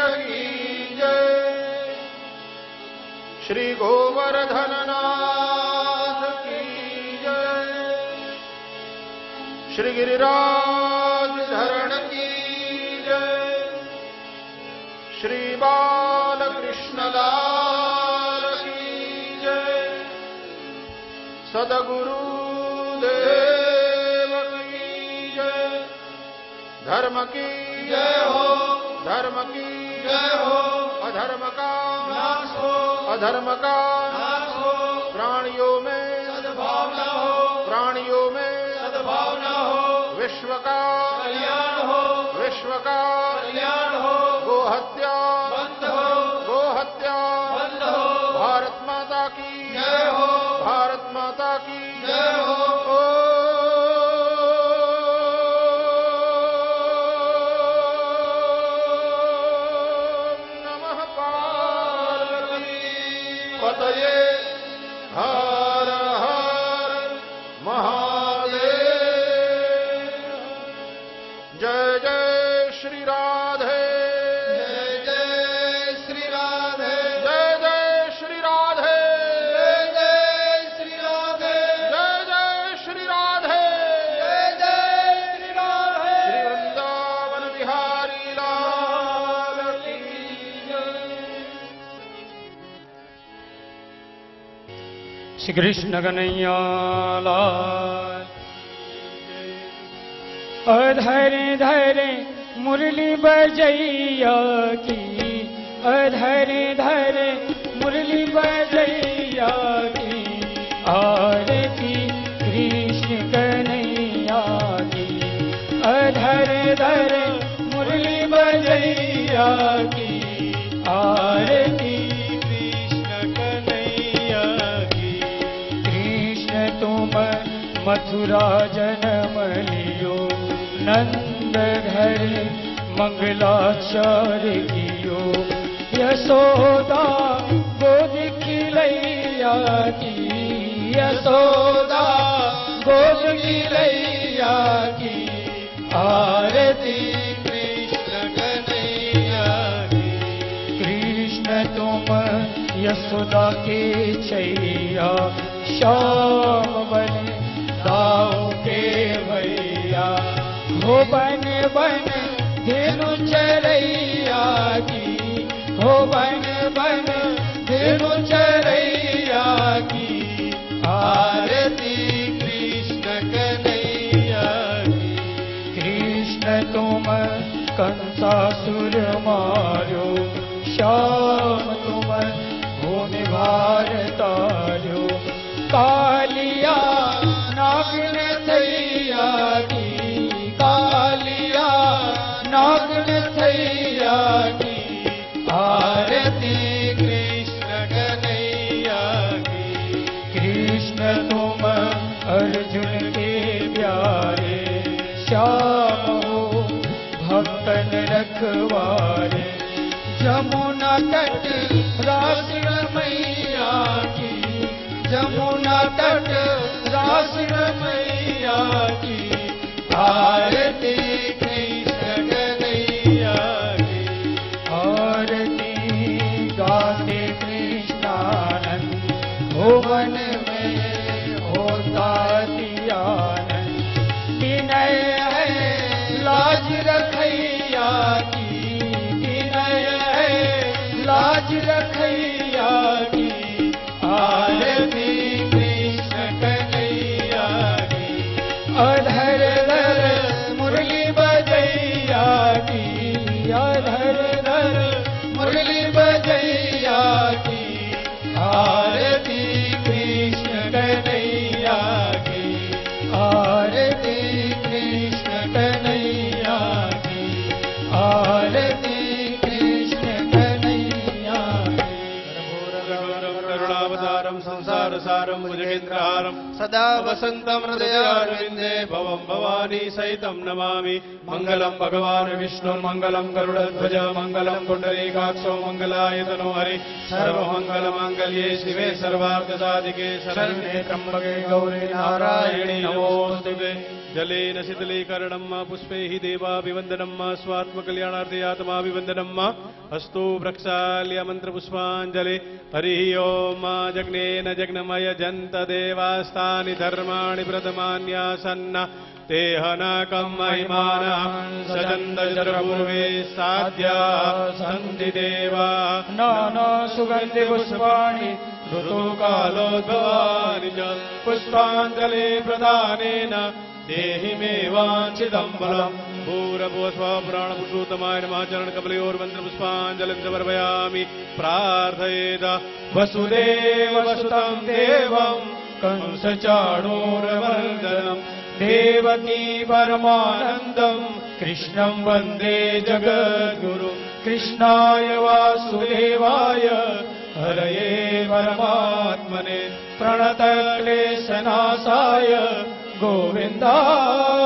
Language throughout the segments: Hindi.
की जय। श्री गोवर्धननाथ की जय। श्री गिरिराज धरण की जय। श्री बालकृष्ण लाल की जय। सदगुरु देव की जय। धर्म की जय हो। धर्म की अधर्म का नाश। हो अधर्म का नाश। हो प्राणियों में सद्भावना हो। प्राणियों में सद्भावना हो। विश्व का महा श्री कृष्ण कन्हैया लाल अधरे धरे मुरली बजैया की। अधरे धरे मुरली बजैया की। आरती कृष्ण कन्हैया की अधरे धरे मुरली बजैया की मथुरा जन्म लियो नंद घर मंगलाचार्य कियो। यशोदा गोद खिलैया की, यशोदा गोद खिलैया की, आरती कृष्ण की। कृष्ण तुम यशोदा के छैया, श्याम बन दाऊ के भैया, हो बन बन, धेनु चरैया की। हो बन बन, धेनु चरैया की। आरती कृष्ण कन्हैया की। कृष्ण तुम कंसासुर मारो, श्याम तुम भूमि भार तारो। मैया जमुना तट राशिण मैया की आरती की सदा वसन्तं हृदयारविन्दे भवं भवानी सहितं नमामि। मङ्गलं भगवान् विष्णुर्मङ्गलं गरुडध्वज, मङ्गलं पुण्डरीकाक्षो, मङ्गलायतनो हरि। सर्वमङ्गलमाङ्गल्ये शिवे, सर्वार्थसाधिके, शरण्ये त्र्यम्बके, गौरी नारायणि नमोऽस्तुते जलेन शीतलीकरणं मा, पुष्पैः देवाभिवन्दनं मा, स्वात्मकल्याणार्थे आत्माभिवन्दनं मा। अस्तु प्रक्षाल्य मन्त्रपुष्पाञ्जलि। हरिः ॐ मा जग्नेन जग्नमय जन्त देवास्तानि धर्माणि प्रथमान्यासन्न। हनकं महिमानः साध्या सन्ति देवा। नाना सुगन्धि पुष्पाणि ऋतुकालोद्भवानि च। पुष्पाञ्जलि प्रदानेन देहि मे वाञ्छितं फलम्। भूरभुवस्वपुराणपुरुषोत्तमाय नमः। चरणकमलयोर्मन्त्रपुष्पाञ्जलिं समर्पयामि वसुदेव वसुतं देवं कंसचाणूरवर्धनम् देवकी परमानन्दम् कृष्णं वन्दे जगद्गुरु। कृष्णाय वासुदेवाय। हरये परमात्मने प्रणतक्लेशनाशाय। गोविन्दाय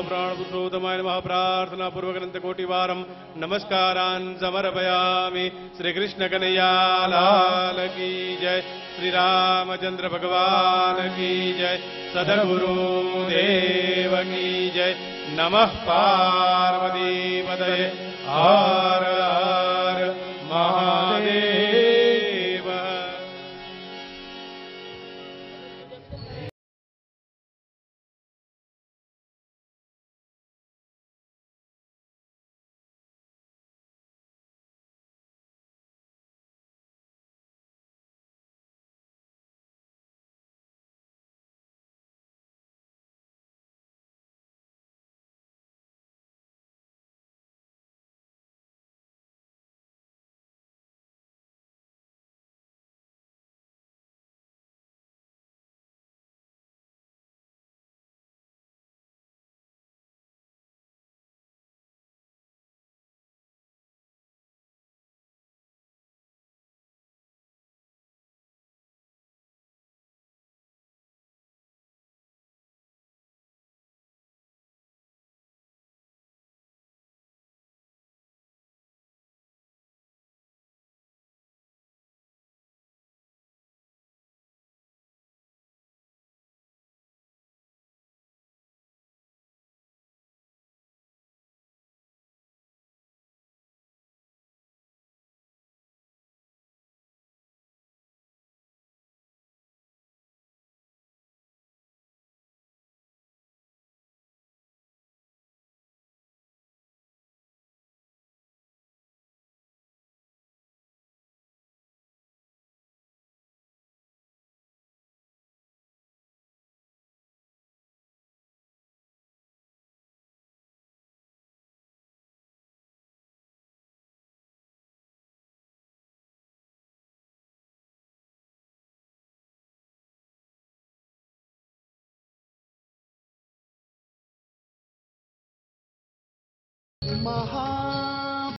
पूरभुवस्वप्राणपुरुषोत्तमाय नमः प्रार्थनापूर्वकनन्तकोटिवारम् नमस्कारान् समर्पयामि श्रीकृष्णकनैयालाल की जय श्रीरामचन्द्र भगवान् की जय सदगुरु देव की जय नमः पार्वतीपदये हार हार महादेव। महा